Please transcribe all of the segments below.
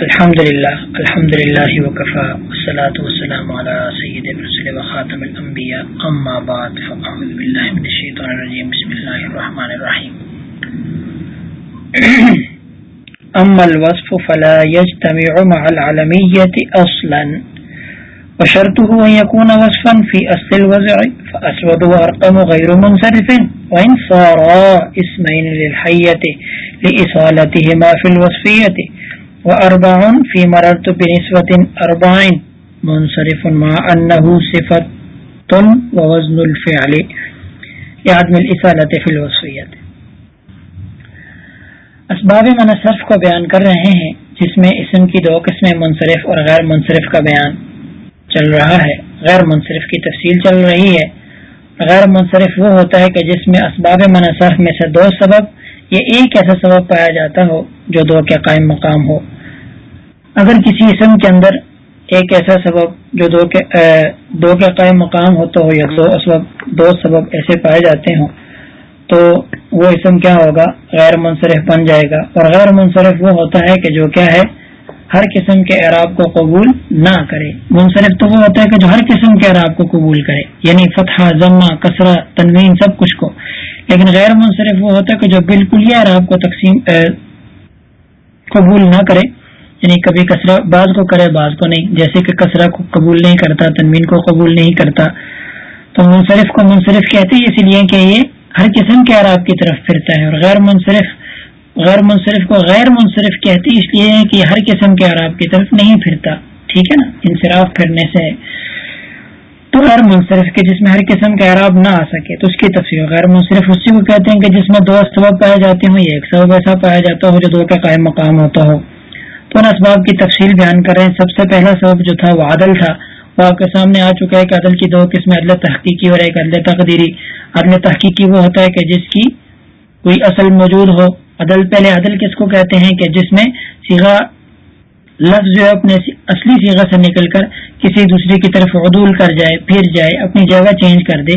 الحمد لله الحمد لله وكفى، والصلاة والسلام على سيد الرسل وخاتم الأنبياء، أما بعد، فأعوذ بالله من الشيطان الرجيم، بسم الله الرحمن الرحيم. أما الوصف فلا يجتمع مع العلمية أصلا، وشرطه أن يكون وصفا في أصل الوزع، فأسود وأرقم غير منصرف، وإن صارا اسمين للحية لإصالتهما في الوصفية. وأربع في مررت بنسبة أربعين، منصرف مع أنه صفة ووزن الفعل. لعدم الإصالة في الوصفية اسباب منصرف کو بیان کر رہے ہیں، جس میں اسم کی دو قسمیں منصرف اور غیر منصرف کا بیان چل رہا ہے۔ غیر منصرف کی تفصیل چل رہی ہے۔ غیر منصرف وہ ہوتا ہے کہ جس میں اسباب منصرف میں سے دو سبب یا ایک ایسا سبب پایا جاتا ہو جو دو کے قائم مقام ہو۔ اگر کسی اسم کے اندر ایک ایسا سبب جو دو کے دو کے قائم مقام ہوتا ہو یا دو اسباب، دو سبب ایسے پائے جاتے ہوں، تو وہ اسم کیا ہوگا؟ غیر منصرف بن جائے گا۔ اور غیر منصرف وہ ہوتا ہے کہ جو کیا ہے، ہر قسم کے اعراب کو قبول نہ کرے۔ منصرف تو وہ ہوتا ہے کہ جو ہر قسم کے اعراب کو قبول کرے یعنی فتح، ضمہ کثرہ تنوین، سب کچھ کو۔ لیکن غیر منصرف وہ ہوتا ہے کہ جو بالکل یہ اعراب کو تقسیم قبول نہ کرے۔ یعنی کبھی کثرہ بعض کو کرے، بعض کو نہیں۔ جیسے کہ کثرہ کو قبول نہیں کرتا، تنوین کو قبول نہیں کرتا۔ تو منصرف کو منصرف کہتے ہیں اس لیے کہ یہ ہر قسم کے اعراب کی طرف پھرتا ہے اور غیر منصرف غیر منصرف کو غیر منصرف کہتی اس لیے کہ ہر قسم کے عراب کی طرف نہیں پھرتا۔ ٹھیک ہے نا؟ انصراف پھرنے سے۔ تو غیر منصرف کے جس میں ہر قسم کے عراب نہ آ سکے، تو اس کی تفصیل غیر منصرف اسی کو کہتے ہیں کہ جس میں دو سبب پائے جاتے ہوں یا ایک سبب ایسا پایا جاتا ہو جو دو کا قائم مقام ہوتا ہو۔ تو ان اسباب کی تفصیل بیان کر رہے ہیں سب سے پہلا سبب جو تھا وہ عدل تھا۔ وہ آپ کے سامنے آ چکا ہے کہ عدل کی دو قسم عدل تحقیقی اور ایک عدل تقدیری۔ عدل تحقیقی وہ ہوتا ہے کہ جس کی کوئی اصل موجود ہو۔ عدل، پہلے عدل کس کو کہتے ہیں کہ جس میں سیگا لفظ جو ہے اپنے اصلی سیگا سے نکل کر کسی دوسرے کی طرف عدول کر جائے، پھر جائے، اپنی جگہ چینج کر دے۔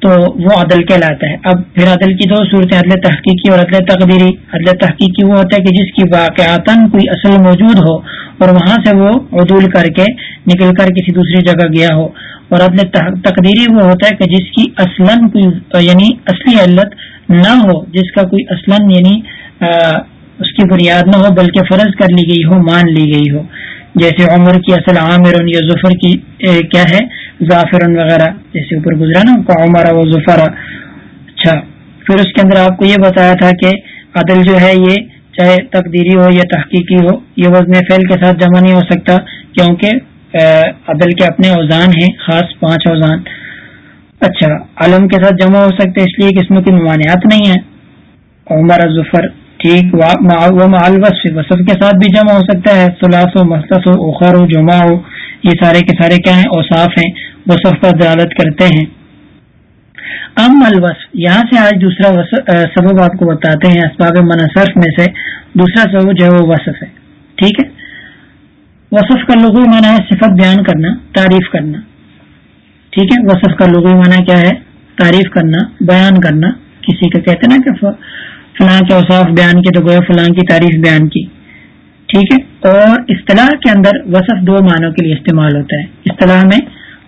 تو وہ عدل کہلاتا ہے۔ اب پھر عدل کی دو صورتیں، عدل تحقیقی اور عدل تقدیری۔ عدل تحقیقی وہ ہوتا ہے کہ جس کی واقعات کوئی اصل موجود ہو اور وہاں سے وہ عدول کر کے نکل کر کسی دوسری جگہ گیا ہو۔ اور عدل تقدیری وہ ہوتا ہے کہ جس کی اصلاً کوئی یعنی اصلی علت نہ ہو، جس کا کوئی اصلا یعنی اس کی بنیاد نہ ہو، بلکہ فرض کر لی گئی ہو، مان لی گئی ہو۔ جیسے عمر کی اصل عامر یا ظفر کی کیا ہے؟ ظافر وغیرہ، جیسے اوپر گزرا نا عمر و ظفر۔ اچھا پھر اس کے اندر آپ کو یہ بتایا تھا کہ عدل جو ہے، یہ چاہے تقدیری ہو یا تحقیقی ہو، یہ وزن فعل کے ساتھ جمع نہیں ہو سکتا، کیونکہ عدل کے اپنے اوزان ہیں، خاص پانچ اوزان۔ اچھا علم کے ساتھ جمع ہو سکتے اس لیے کہ اس میں کوئی ممانعات نہیں ہے۔ عمر ظفر ٹھیک، وہ وصف وصف کے ساتھ بھی جمع ہو سکتا ہے۔ سلاس و مستس ہو اخر ہو جمع ہو یہ سارے کے سارے کیا ہیں؟ اوصاف ہیں وصف پر دلالت کرتے ہیں۔ ام الوصف، یہاں سے آج دوسرا سبب آپ کو بتاتے ہیں، اسباب منصرف میں سے دوسرا سبب جو ہے وہ وصف ہے۔ ٹھیک ہے؟ وصف کا لغو معنی ہے صفت بیان کرنا، تعریف کرنا۔ ٹھیک ہے؟ وصف کا لغوی معنی کیا ہے؟ تعریف کرنا، بیان کرنا، کسی کا کہتے نا کہ فلاں کے اوصاف بیان کی تو گویا فلاں کی تعریف بیان کی۔ ٹھیک ہے؟ اور اصطلاح کے اندر وصف دو معنوں کے لیے استعمال ہوتا ہے۔ اصطلاح میں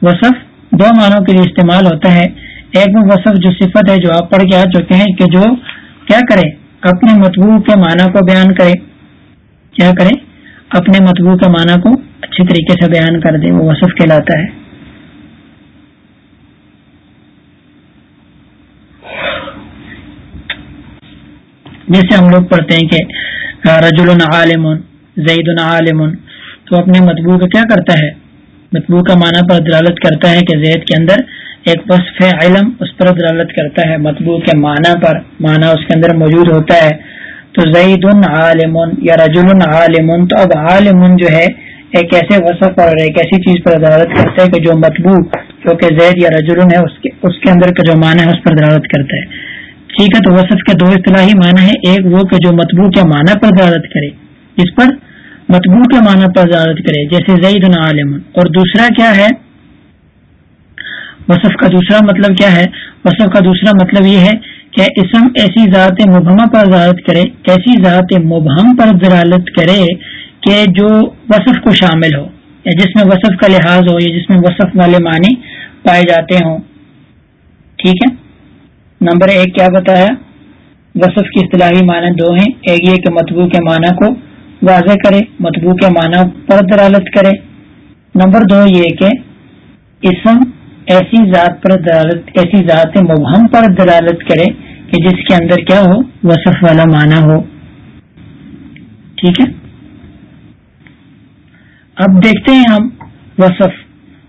وصف دو معنوں کے لیے استعمال ہوتا ہے۔ ایک میں وصف جو صفت ہے جو آپ پڑھ کے آ چکے ہیں کہ جو کیا کرے؟ اپنے متبوع کے معنی کو بیان کرے۔ کیا کرے؟ اپنے متبوع کے معنی کو اچھی طریقے سے بیان کر دے، وہ وصف کہلاتا ہے۔ جیسے ہم لوگ پڑھتے ہیں کہ رجل عالم زید عالم تو اپنے مطبوع کا کیا کرتا ہے؟ مطبوع کا معنی پر دلالت کرتا ہے کہ زید کے اندر ایک وصف علم اس پر دلالت کرتا ہے، مطبوع کے معنی پر، معنی اس کے اندر موجود ہوتا ہے۔ تو زید عالم یا رجل عالم تو اب عالم جو ہے، ایک ایسے وصف اور ایک ایسی چیز پر دلالت کرتا ہے کہ جو مطبوع، جو کہ زید یا رجل ہے، اس کے اس کے اندر کا جو معنی ہے، اس پر دلالت کرتا ہے۔ ٹھیک ہے تو وصف کے دو اصطلاحی معنی ہے ایک وہ کہ جو مطبوع کے معنی پر زیادت کرے، اس پر مطبوع کے معنی پر زیادت کرے، جیسے زید عالم، اور دوسرا کیا ہے؟ وصف کا دوسرا مطلب کیا ہے؟ وصف کا دوسرا مطلب یہ ہے کہ اسم ایسی ذات مبہمہ پر زیادت کرے، کیسی ذات مبہم پر دلالت کرے کہ جو وصف کو شامل ہو، یا جس میں وصف کا لحاظ ہو، یا جس میں وصف والے معنی پائے جاتے ہوں۔ ٹھیک ہے؟ نمبر ایک کیا بتایا وصف کی اصطلاحی معنی دو ہیں، ایک یہ کہ مطبوع کے معنی کو واضح کرے، مطبوع کے معنی پر دلالت کرے۔ نمبر دو یہ کہ اسم ایسی ذات پر دلالت، ایسی ذات مبہم پر دلالت کرے کہ جس کے اندر کیا ہو؟ وصف والا معنی ہو۔ ٹھیک ہے؟ اب دیکھتے ہیں ہم وصف۔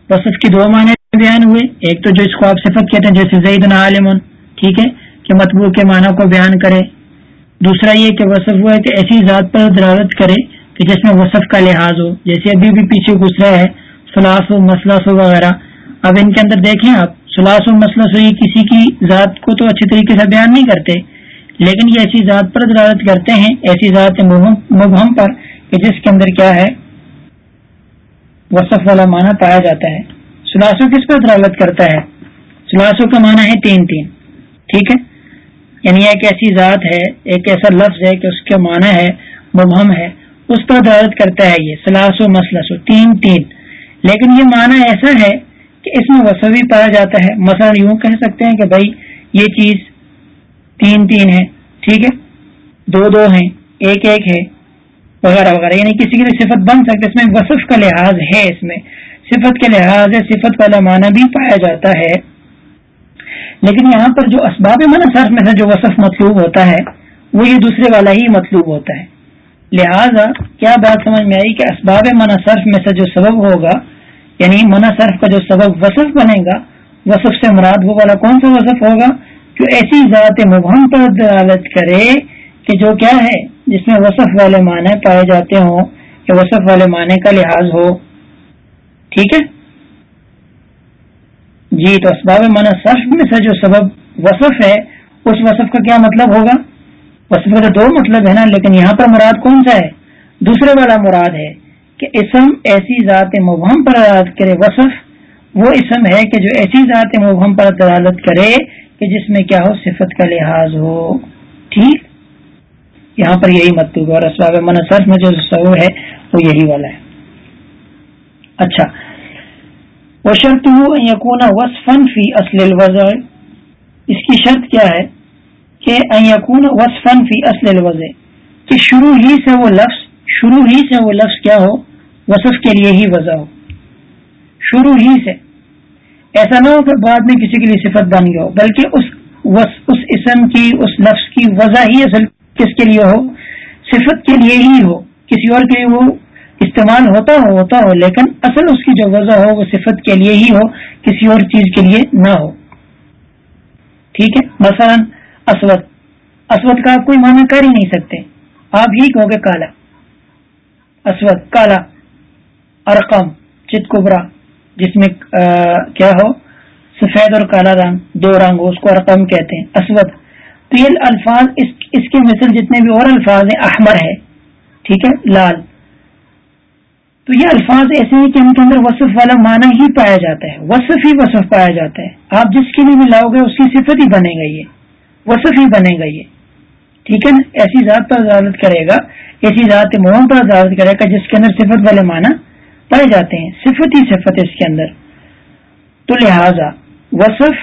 وصف کی دو معنی بیان ہوئے، ایک تو جو اس کو آپ صفت کہتے ہیں، جیسے زید عالم ٹھیک ہے کہ مطبوع کے معنی کو بیان کرے۔ دوسرا یہ کہ وصف ہوا ہے کہ ایسی ذات پر دلالت کرے کہ جس میں وصف کا لحاظ ہو۔ جیسے ابھی بھی پیچھے گزرا ہے سلاس و مسلس وغیرہ۔ اب ان کے اندر دیکھیں آپ سلاس و مسلس یہ کسی کی ذات کو تو اچھی طریقے سے بیان نہیں کرتے، لیکن یہ ایسی ذات پر دلالت کرتے ہیں، ایسی ذات مبہم پر کہ جس کے اندر کیا ہے، وصف والا معنی پایا جاتا ہے۔ سلاسو کس پر دلالت کرتا ہے؟ سلاسو کا معنی ہے تین تین۔ ٹھیک ہے؟ یعنی ایک ایسی ذات ہے، ایک ایسا لفظ ہے کہ اس کا معنی ہے مبہم ہے۔ اس پر دلالت کرتا ہے یہ سلاسو مسلسو تین تین۔ لیکن یہ معنی ایسا ہے کہ اس میں وصف بھی پایا جاتا ہے۔ مثلا یوں کہہ سکتے ہیں کہ بھائی، یہ چیز تین تین ہے، ٹھیک ہے؟ دو دو ہیں، ایک ایک ہے، وغیرہ وغیرہ۔ یعنی کسی کی بھی صفت بن سکتے اس میں وصف کا لحاظ ہے، اس میں۔ صفت کے لحاظ ہے صفت والا معنی بھی پایا جاتا ہے۔ لیکن یہاں پر جو اسباب صرف میں سے جو وصف مطلوب ہوتا ہے، وہ یہ دوسرے والا ہی مطلوب ہوتا ہے۔ لہذا کیا بات سمجھ میں آئی کہ اسباب صرف میں سے جو سبب ہوگا یعنی صرف کا جو سبب وصف بنے گا، وصف سے مراد وہ والا کون سا وصف ہوگا جو ایسی ذات مبہم پر دلالت کرے کہ جو کیا ہے، جس میں وصف والے معنی پائے جاتے ہوں، کہ وصف والے معنی کا لحاظ ہو۔ ٹھیک ہے؟ جی تو اسباب معنی صرف میں سے جو سبب وصف ہے، اس وصف کا کیا مطلب ہوگا؟ وصف کا دو مطلب ہے نا، لیکن یہاں پر مراد کون سا ہے؟ دوسرے والا مراد ہے کہ اسم ایسی ذات مبہم پر دلالت کرے وصف، وہ اسم ہے کہ جو ایسی ذات مبہم پر دلالت کرے کہ جس میں کیا ہو، صفت کا لحاظ ہو۔ ٹھیک؟ یہاں پر یہی مطلوب ہے اور اسباب منصرف میں جو تصور ہے، وہ یہی والا ہے۔ اچھا وہ شرط یقون وصفن فی اصل الوضع. اس کی شرط کیا ہے؟ کہ یقون وصفن فی اصل الوضع. کہ شروع ہی سے وہ لفظ، شروع ہی سے وہ لفظ کیا ہو؟ وصف کے لیے ہی وضع ہو. شروع ہی سے. ایسا نہ ہو کہ بعد میں کسی کے لیے صفت بن گیا ہو، بلکہ اس اس اسم کی، اس لفظ کی وضع ہی اصل کس کے لیے ہو؟ صفت کے لیے ہی ہو. کسی اور کے لیے وہ استعمال ہوتا ہو ہوتا ہو، لیکن اصل اس کی جو وضع ہو، وہ صفت کے لیے ہی ہو، کسی اور چیز کے لیے نہ ہو۔ ٹھیک ہے؟ مثلا اسود۔ اسود کا آپ کوئی معنی کر ہی نہیں سکتے۔ آپ ہی کہو گے کالا۔ اسود، کالا۔ ارقم، چت کبرا۔ جس میں کیا ہو؟ سفید اور کالا رنگ، دو رنگ ہو، اس کو ارقم کہتے ہیں۔ اسود۔ تو یہ الفاظ اس اس کے مثل جتنے بھی اور الفاظ ہیں، احمر ہے۔ ٹھیک ہے؟ لال۔ تو یہ الفاظ ایسے ہیں کہ ان کے اندر وصف والا معنی ہی پایا جاتا ہے۔ وصف ہی وصف پایا جاتا ہے۔ آپ جس کے لیے بھی لاؤ گے، اس کی صفت ہی بنے گا یہ وصف ہی بنے گا یہ ٹھیک ہے نا؟ ایسی ذات پر عدالت کرے گا۔ ایسی ذات محم پر عدالت کرے گا جس کے اندر صفت والے معنی پائے جاتے ہیں۔ صفت ہی صفت ہے اس کے اندر۔ تو لہذا وصف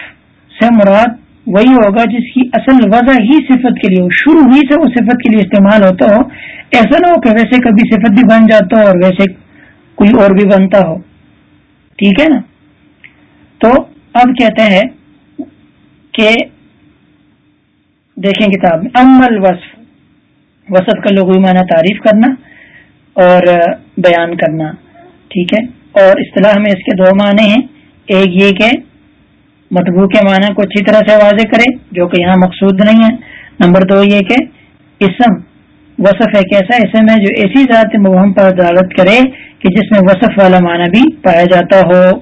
سے مراد وہی ہوگا جس کی اصل وضع ہی صفت کے لیے ہو۔ شروع ہی سے وہ صفت کے لیے استعمال ہوتا ہو۔ ایسا نہ ہو کہ ویسے کبھی صفت بھی بن جاتا ہو اور ویسے کوئی اور بھی بنتا ہو۔ ٹھیک ہے نا؟ تو اب کہتے ہیں کہ دیکھیں کتاب میں، امل وصف۔ وصف کا لوگ معنی تعریف کرنا اور بیان کرنا، ٹھیک ہے؟ اور اصطلاح میں اس کے دو معنی ہیں۔ ایک یہ کہ مطبوع کے معنی کو اچھی طرح سے واضح کرے، جو کہ یہاں مقصود نہیں ہے۔ نمبر دو یہ کہ اسم، وصف ایک ایسا اسم ہے جو ایسی ذات مبہم پر عدالت کرے۔ کہ جس میں وصف والا معنی بھی پایا جاتا ہو۔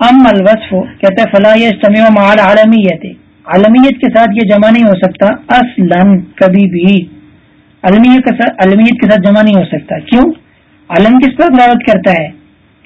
ام الوصف، کہتے فلاح اجتماع مال عالمیت عالمیت کے ساتھ یہ جمع نہیں ہو سکتا۔ اصلا کبھی بھی۔ علمیت کے ساتھ جمع نہیں ہو سکتا۔ کیوں؟ علم کس پر دعوت کرتا ہے؟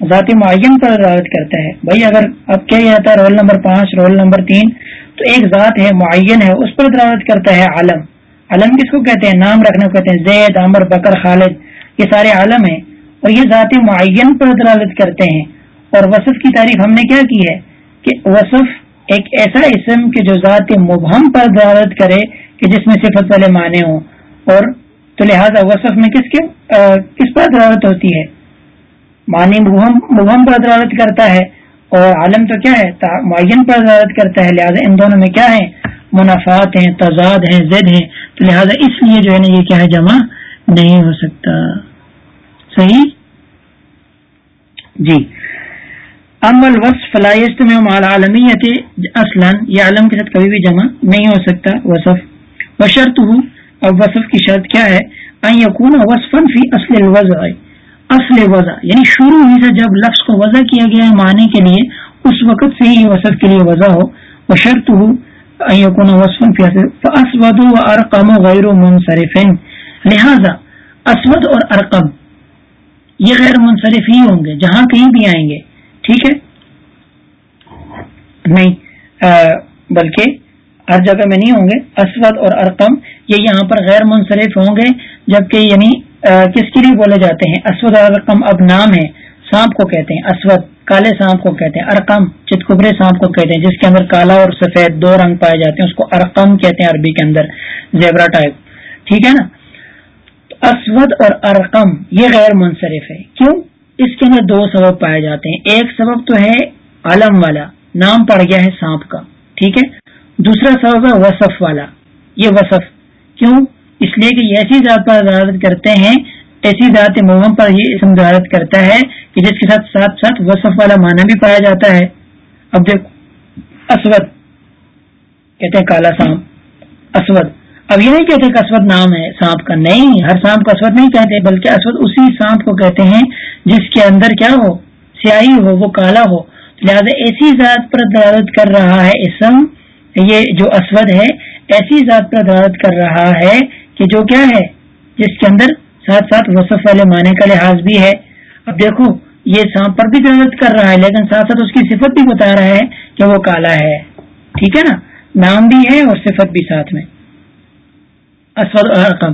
ذات معین پر دعوت کرتا ہے۔ بھائی، اگر اب کیا جاتا ہے رول نمبر پانچ، رول نمبر تین، تو ایک ذات ہے، معین ہے، اس پر دعوت کرتا ہے عالم علم کس کو کہتے ہیں؟ نام رکھنے کو کہتے ہیں، زید، عمر، بکر، خالد۔ یہ سارے عالم ہیں۔ اور یہ ذات معین پر دلالت کرتے ہیں۔ اور وصف کی تعریف ہم نے کیا کی ہے کہ وصف ایک ایسا اسم کہ جو ذات مبہم پر دلالت کرے کہ جس میں صفت والے معنی ہوں۔ اور تو لہذا وصف میں کس کے کس پر دلالت ہوتی ہے؟ معنی مبہم مبہم پر دلالت کرتا ہے۔ اور عالم تو کیا ہے؟ معین پر دلالت کرتا ہے۔ لہذا ان دونوں میں کیا ہے منافعات ہیں، تضاد ہیں زد ہیں۔ تو لہذا اس لیے جو ہے نا یہ کیا ہے؟ جمع نہیں ہو سکتا۔ صحیح؟ جی۔ ام الوصف فلائست میں مال عالمیت اصلاً یہ عالم کے ساتھ کبھی بھی جمع نہیں ہو سکتا، وصف۔ و شرط ہوں اور وصف کی شرط کیا ہے؟ یقون وصفن فی اصل الوضع۔ اصل وضع یعنی شروع ہی سے جب لفظ کو وضع کیا گیا ہے معنی کے لیے، اس وقت سے ہی وصف کے لیے وضع ہو۔ وہ شرط ہوں یقون وصفن فی اسود و ارقم غیر منصرفین لہذا اسود اور ارقم یہ غیر منصرف ہی ہوں گے، جہاں کہیں بھی آئیں گے۔ ٹھیک ہے؟ نہیں بلکہ ہر جگہ میں نہیں ہوں گے۔ اسود اور ارقم، یہ یہاں پر غیر منصرف ہوں گے، جبکہ یعنی کس کے لیے بولے جاتے ہیں؟ اسود اور ارقم اب نام ہے، سانپ کو کہتے ہیں۔ اسود، کالے سانپ کو کہتے ہیں۔ ارقم، چتکبرے سانپ کو کہتے ہیں، جس کے اندر کالا اور سفید دو رنگ پائے جاتے ہیں، اس کو ارقم کہتے ہیں عربی کے اندر، زیبرا ٹائپ۔ ٹھیک ہے نا؟ اسود اور ارقم، یہ غیر منصرف ہے۔ کیوں؟ اس کے اندر دو سبب پائے جاتے ہیں۔ ایک سبب تو ہے عالم والا، نام پڑ گیا ہے سانپ کا، ٹھیک ہے؟ دوسرا سبب ہے وصف والا، یہ وصف۔ کیوں؟ اس لیے کہ یہ ایسی ذات پر عدالت کرتے ہیں ایسی ذات محم پر یہ اسم دعالت کرتا ہے کہ جس کے ساتھ ساتھ ساتھ وصف والا معنی بھی پایا جاتا ہے۔ اب دیکھو، اسود، کہتے ہیں کالا سانپ، اسود۔ اب یہ نہیں کہتے کہ اسود نام ہے، سانپ کا نہیں، ہر سانپ کو اسود نہیں کہتے، بلکہ اسود اسی سانپ کو کہتے ہیں جس کے اندر کیا ہو، سیاہی ہو، وہ کالا ہو۔ لہٰذا ایسی ذات پر دلالت کر رہا ہے اسم، یہ جو اسود ہے، ایسی ذات پر دلالت کر رہا ہے کہ جو کیا ہے، جس کے اندر ساتھ ساتھ وصف والے معنی کا لحاظ بھی ہے۔ اب دیکھو، یہ سانپ پر بھی دلالت کر رہا ہے، لیکن ساتھ ساتھ اس کی صفت بھی بتا رہا ہے کہ وہ کالا ہے۔ ٹھیک ہے نا؟ نام بھی ہے اور صفت بھی ساتھ میں۔ اسود اور رقم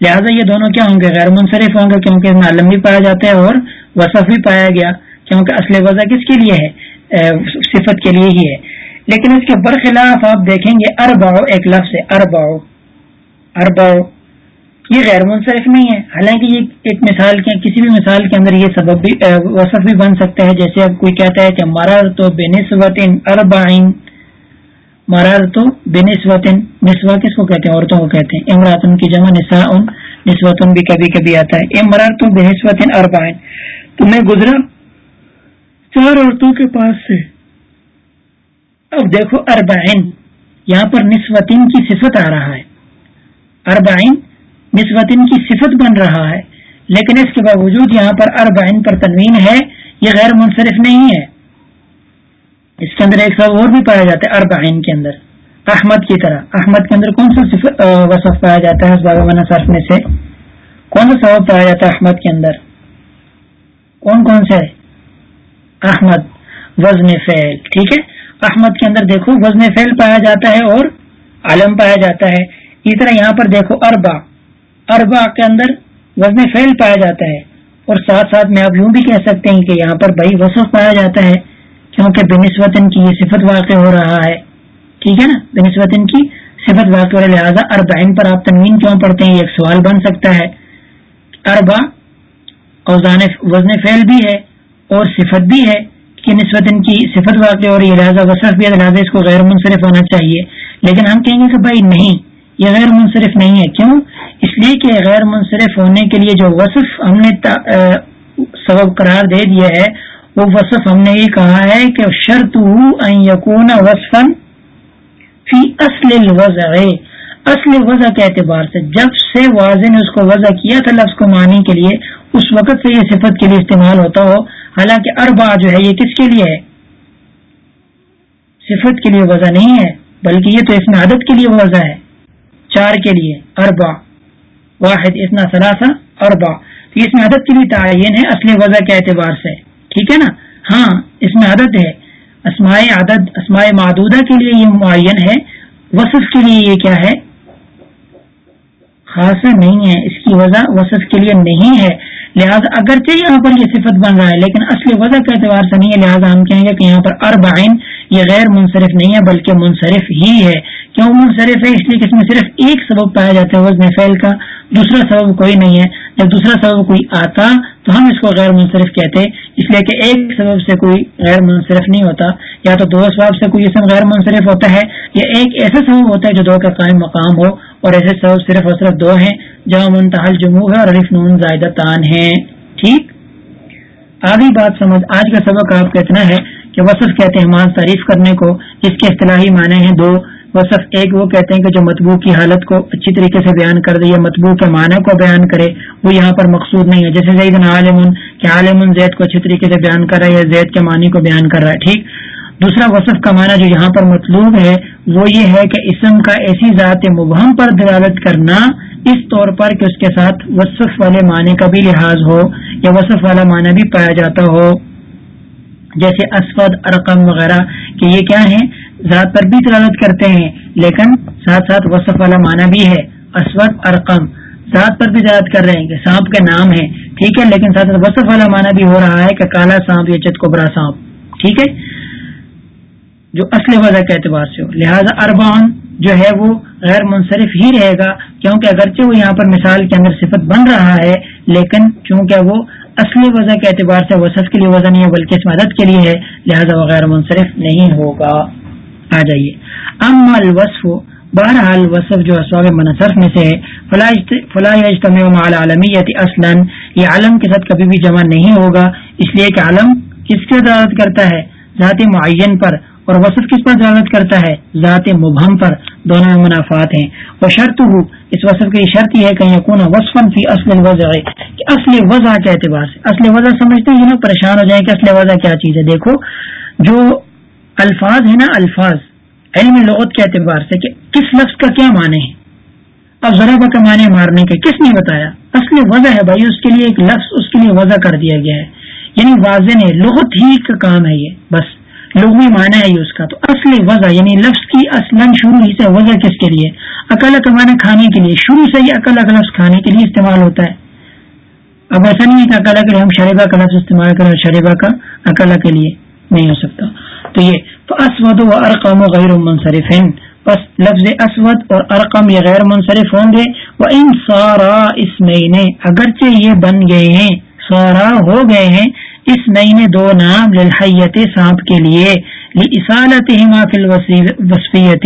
لہٰذا یہ دونوں کیا ہوں گے؟ غیر منصرف ہوں گے کیونکہ اس میں علم بھی پایا جاتا ہے اور وصف بھی پایا گیا، کیونکہ اصل وضع کس کے لیے ہے؟ صفت کے لیے ہی ہے۔ لیکن اس کے برخلاف آپ دیکھیں گے ارباؤ ایک لفظ ہے ارباؤ ارباؤ یہ غیر منصرف نہیں ہے۔ حالانکہ یہ ایک مثال کے، کسی بھی مثال کے اندر یہ سبب بھی وصف بھی بن سکتا ہے۔ جیسے اب کوئی کہتا ہے کہ مرر تو بے نسبت اربعین مرار تو بے نسبت نسوا کس کو کہتے ہیں؟ عورتوں کو کہتے ہیں۔ امراتن کی جمع نسا ان نسبتن بھی کبھی کبھی آتا ہے۔ ام تو بے نسبت اربائن تو میں گزرا چار عورتوں کے پاس سے۔ اب دیکھو اربائن یہاں پر نسوتین کی صفت آ رہا ہے۔ اربائن نسوتین کی صفت بن رہا ہے۔ لیکن اس کے باوجود یہاں پر اربائن پر تنوین ہے، یہ غیر منصرف نہیں ہے۔ اس کے اندر ایک سب اور بھی پایا جاتا ہے، اربعین کے اندر۔ احمد کی طرح۔ احمد کے اندر کون سا وصف پایا جاتا ہے؟ بابا صرف میں سے۔ کون سا سبب پایا جاتا ہے احمد کے اندر؟ کون کون سے؟ احمد۔ وزن فعل۔ ٹھیک ہے؟ احمد کے اندر دیکھو، وزن فعل پایا جاتا ہے اور عالم پایا جاتا ہے۔ اسی طرح یہاں پر دیکھو اربا اربا کے اندر وزن فعل پایا جاتا ہے۔ اور ساتھ ساتھ میں آپ یوں بھی کہہ سکتے ہیں کہ یہاں پر بھائی وصف پایا جاتا ہے۔ کیونکہ بنسبت کی یہ صفت واقع ہو رہا ہے۔ ٹھیک ہے نا؟ بنسبت کی صفت واقع ہو رہا لہٰذا اربعین پر آپ تنوین کیوں پڑھتے ہیں؟ یہ ایک سوال بن سکتا ہے۔ اربا اوزان وزن فعل بھی ہے اور صفت بھی ہے کہ نسبت کی صفت واقع ہو رہی ہے۔ لہٰذا وصف بھی ہے، لہٰذا اس کو غیر منصرف ہونا چاہیے۔ لیکن ہم کہیں گے کہ بھائی نہیں، یہ غیر منصرف نہیں ہے۔ کیوں؟ اس لیے کہ غیر منصرف ہونے کے لیے جو وصف ہم نے سبب قرار دے دیا ہے وہ وصف ہم نے یہ کہا ہے کہ شرط یقون وصفن فی اصل الوضع. اصل وضع کے اعتبار سے جب سے واضح نے اس کو وضع کیا تھا لفظ کو معنی کے لیے، اس وقت سے یہ صفت کے لیے استعمال ہوتا ہو۔ حالانکہ اربا جو ہے، یہ کس کے لیے ہے؟ صفت کے لیے وضع نہیں ہے، بلکہ یہ تو اس میں عادت کے لیے وضع ہے۔ چار کے لیے اربا واحد اتنا سلاسا اربا تو اس میں عادت کے لیے تعین ہے اصل وضع کے اعتبار سے۔ ٹھیک ہے نا؟ ہاں اس میں عدد ہے۔ اسماء عدد، اسماء معدودہ کے لیے یہ معین ہے۔ وصف کے لیے یہ کیا ہے؟ خاص نہیں ہے۔ اس کی وجہ وصف کے لیے نہیں ہے۔ لہٰذا اگرچہ یہاں پر یہ صفت بن رہا ہے، لیکن اصل وضع کے اعتبار سے نہیں ہے۔ لہٰذا ہم کہیں گے کہ یہاں پر اربعین یہ غیر منصرف نہیں ہے، بلکہ منصرف ہی ہے۔ کیوں منصرف ہے؟ اس لیے کہ اس میں صرف ایک سبب پایا جاتا ہے وزن فعل کا۔ دوسرا سبب کوئی نہیں ہے۔ جب دوسرا سبب کوئی آتا تو ہم اس کو غیر منصرف کہتے۔ اس لیے کہ ایک سبب سے کوئی غیر منصرف نہیں ہوتا، یا تو دو سبب سے کوئی اسم غیر منصرف ہوتا ہے، یا ایک ایسا سبب ہوتا ہے جو دو کا قائم مقام ہو، اور ایسے سبب صرف اور صرف دو ہیں جہاں منتحل جموں ہے اور عرف نون زائدہ تان ہے ٹھیک؟ آگے بات سمجھ، آج کا سبق آپ کا اتنا ہے کہ وصف کہتے ہیں مان تعریف کرنے کو، اس کے اصطلاحی معنی ہیں دو۔ وصف ایک وہ کہتے ہیں کہ جو مطبوع کی حالت کو اچھی طریقے سے بیان کر دے یا مطبوع کے معنی کو بیان کرے، وہ یہاں پر مقصود نہیں ہے۔ جیسے زید عالم کہ عالم زید کو اچھی طریقے سے بیان کر رہا ہے یا زید کے معنی کو بیان کر رہا ہے، ٹھیک؟ دوسرا وصف کا معنی جو یہاں پر مطلوب ہے، وہ یہ ہے کہ اسم کا ایسی ذات مبہم پر دلالت کرنا اس طور پر کہ اس کے ساتھ وصف والے معنی کا بھی لحاظ ہو یا وصف والا معنی بھی پایا جاتا ہو۔ جیسے اسود، ارقم وغیرہ، کہ یہ کیا ہیں؟ ذات پر بھی دلالت کرتے ہیں، لیکن ساتھ ساتھ وصف والا معنی بھی ہے، اسود، ارقم۔ ذات پر بھی دلالت کر رہے ہیں کہ سانپ کے نام ہے ٹھیک ہے، لیکن ساتھ ساتھ وصف والا معنی بھی ہو رہا ہے کہ کالا سانپ یا چت کو برا سانپ، ٹھیک ہے؟ جو اصل وضع کے اعتبار سے ہو۔ لہذا اربان جو ہے وہ غیر منصرف ہی رہے گا، کیونکہ اگرچہ وہ یہاں پر مثال کے اندر صفت بن رہا ہے، لیکن چونکہ وہ اصلی وضع کے اعتبار سے وصف کے لیے وضع نہیں ہے، بلکہ اس مدد کے لیے ہے، لہذا وہ منصرف نہیں ہوگا۔ آ جائیے۔ ام الوصف، بہرحال وصف جو اسباب منصرف میں سے ہے فلاح اجتماع عالمیت اصلا، یہ عالم کے ساتھ کبھی بھی جمع نہیں ہوگا۔ اس لیے کہ عالم کس کی دعوت کرتا ہے؟ ذاتی معین پر۔ اور وصف کس پر دعوت کرتا ہے؟ ذات مبہم پر۔ دونوں میں منافعات ہیں۔ وہ شرط ہو اس وصف کی شرط یہ ہے کہ یقون وصفن فی اصل وضع کہ اصل وضع کے اعتبار سے۔ اصل وضع سمجھتے ہیں لوگ پریشان ہو جائیں کہ اصل وضع کیا چیز ہے۔ دیکھو، جو الفاظ ہے نا، الفاظ، علم لغت کے اعتبار سے کہ کس لفظ کا کیا معنی ہے۔ اب ذرا کا معنی مارنے کے کس نے بتایا؟ اصل وضع ہے بھائی، اس کے لیے ایک لفظ، اس کے لیے وضع کر دیا گیا ہے۔ یعنی واضح ہے لغت ہی کا کام ہے یہ، بس۔ لغوی معنی ہے اس کا۔ تو اصل وضع یعنی لفظ کی اصل شروع ہی سے وضع کس کے لیے؟ اکلا کمانا کھانے کے لیے۔ شروع سے ہی اکلا کا لفظ کھانے کے لیے استعمال ہوتا ہے۔ اب ایسا نہیں ہے کہ اکلا کے لیے ہم شریبا کا لفظ استعمال کریں شریبا کا اکلا کے لیے نہیں ہو سکتا۔ تو یہ تو اسود و ارقم و غیر منصرف۔ ہیں بس لفظ اسود اور ارقم یہ غیر منصرف ہوں گے۔ وہ ان سارا اس مہینے اگرچہ یہ بن گئے ہیں سارا ہو گئے ہیں اس نئی نے دو نام للحیت سانپ کے لیے اسالت فل وصفیت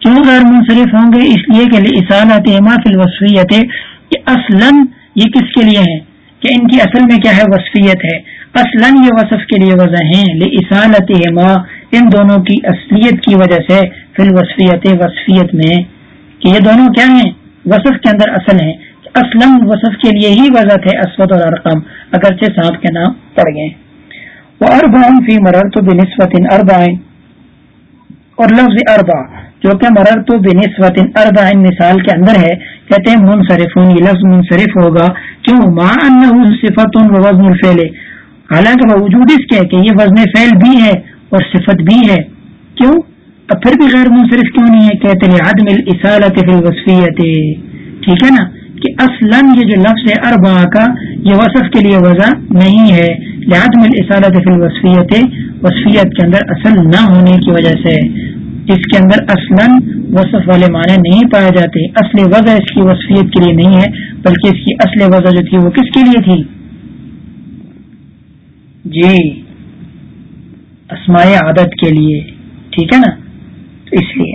کیوں غیر منصرف ہوں گے؟ اس لیے کہ اسالت فل وصفیت اصلا یہ کس کے لیے ہے کہ ان کی اصل میں کیا ہے؟ وصفیت ہے۔ اصلا یہ وصف کے لیے وضع ہیں۔ لسالت ان دونوں کی اصلیت کی وجہ سے فل وصفیت وصفیت میں کہ یہ دونوں کیا ہیں؟ وصف کے اندر اصل ہیں۔ اسلم وصف کے لیے ہی وضع ہے اسود اور ارقم، اگرچہ صاحب کے نام پڑ گئے۔ وہ اربان فی مرر تو بنسبت اربائن اور لفظ اربا جو کہ مرر تو بنسبت اربائن مثال کے اندر ہے، کہتے ہیں منصرف یہ لفظ منصرف ہوگا۔ کیوں؟ ماں صفت و وزن الفیل حالانکہ باوجود اس کے کہ یہ وزن فیل بھی ہے اور صفت بھی ہے۔ کیوں؟ اب پھر بھی غیر منصرف کیوں نہیں ہے؟ کہتے ہیں عدم الاسالت فی الوصفیت ٹھیک ہے نا؟ کہ اصلا یہ جو لفظ ہے اربا کا، یہ وصف کے لیے وضع نہیں ہے۔ لہٰذا فی وصفیت وصفیت کے اندر اصل نہ ہونے کی وجہ سے۔ اس کے اندر اصلا وصف والے معنی نہیں پائے جاتے۔ اصل وضع اس کی وصفیت کے لیے نہیں ہے، بلکہ اس کی اصل وضع جو تھی وہ کس کے لیے تھی؟ جی اسماء عادت کے لیے۔ ٹھیک ہے نا؟ تو اس لیے۔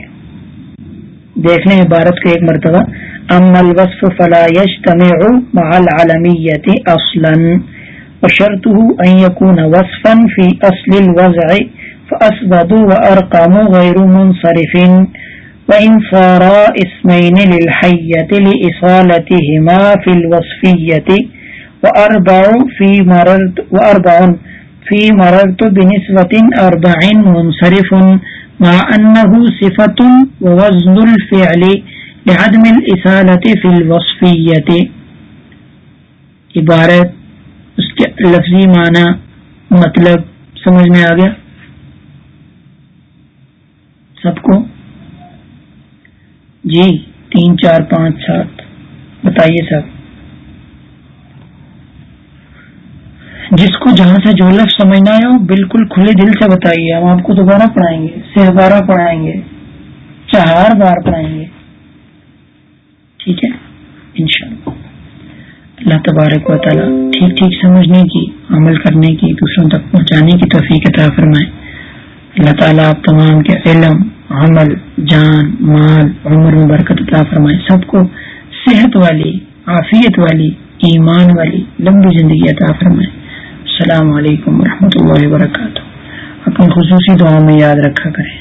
دیکھ لیں عبارت کو ایک مرتبہ۔ اما الوصف فلا يجتمع مع العالمية اصلا وشرطه ان يكون وصفا في اصل الوضع فاسبد وارقام غير منصرف وان صارا اسمين للحية لإصالتهما في الوصفية واربع في مررت واربع في مررت بنسبة اربع منصرف، مع انه صفة ووزن الفعل عدم الاسالت فی الوصفیت عبارت، اس کے لفظی معنی مطلب سمجھ میں آ گیا؟ سب کو؟ جی تین، چار، پانچ، سات۔ بتائیے سب۔ جس کو جہاں سے جو لفظ سمجھنا ہے، وہ بالکل کھلے دل سے بتائیے۔ ہم آپ کو دوبارہ پڑھائیں گے، سہ بارہ پڑھائیں گے چار بار پڑھائیں گے ٹھیک ہے انشاءاللہ اللہ تبارک و تعالیٰ ٹھیک ٹھیک سمجھنے کی، عمل کرنے کی، دوسروں تک پہنچانے کی توفیق عطا فرمائے۔ اللہ تعالیٰ آپ تمام کے علم، عمل، جان، مال، عمر میں برکت عطا فرمائے۔ سب کو صحت والی، عافیت والی، ایمان والی لمبی زندگی عطا فرمائے۔ السلام علیکم ورحمۃ اللہ وبرکاتہ۔ اپنی خصوصی دعاؤں میں یاد رکھا کریں۔